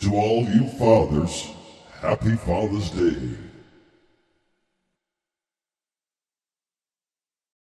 To all you fathers, happy Father's Day.